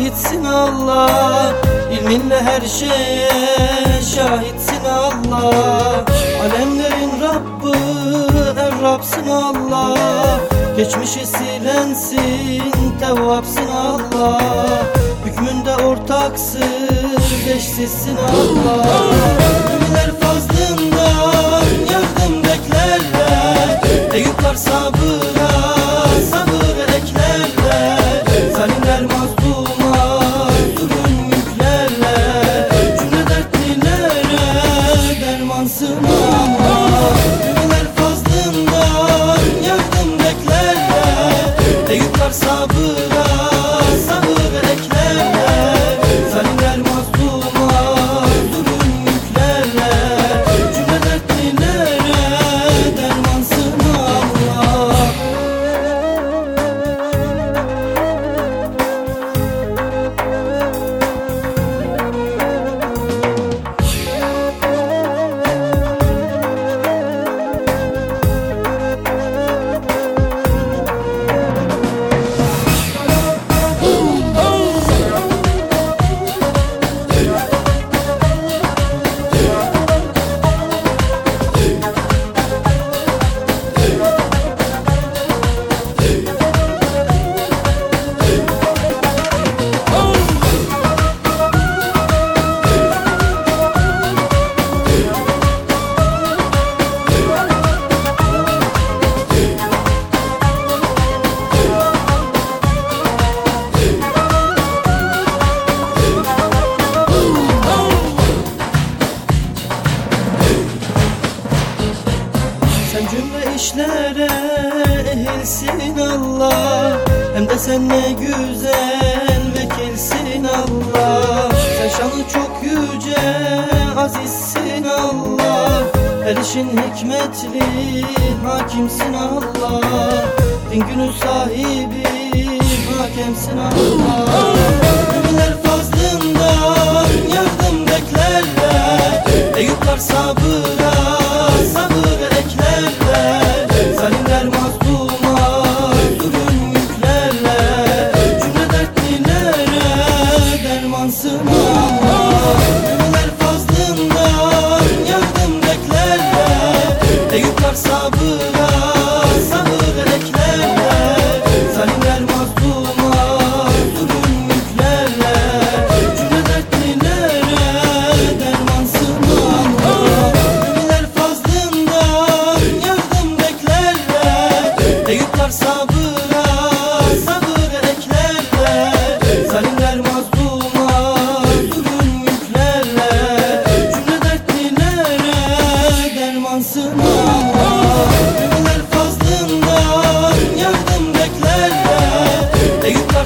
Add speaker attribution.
Speaker 1: şahitsin Allah İlminle her şeye şahitsin Allah. Alemlerin Rabbı er Rabsın Allah. Geçmişi silensin tevvapsın Allah. Hükmünde ortaksın eşsizsin Allah. Müminler fazlından yardım beklerler. Eyüpler sabır dermansın. Allah ehilsin Allah. Hem de sen ne güzel vekilsin Allah. Sen şanı çok yüce azizsin Allah. Her işin hikmetli hakimsin Allah. Din günü sahibi hakemsin Allah. Müminler fazlından yardım beklerler. Eyüpler sabır eder mazluma Zulüm yüklerle Cümle dertlilere Dermansın Yardım beklerle Eyüp sabır sabıra sabır eklerle. Zalimler mazluma hey. zulüm yüklerle hey. Cümle dertlilere derman sınama yardım beklerle hey. Eyüpler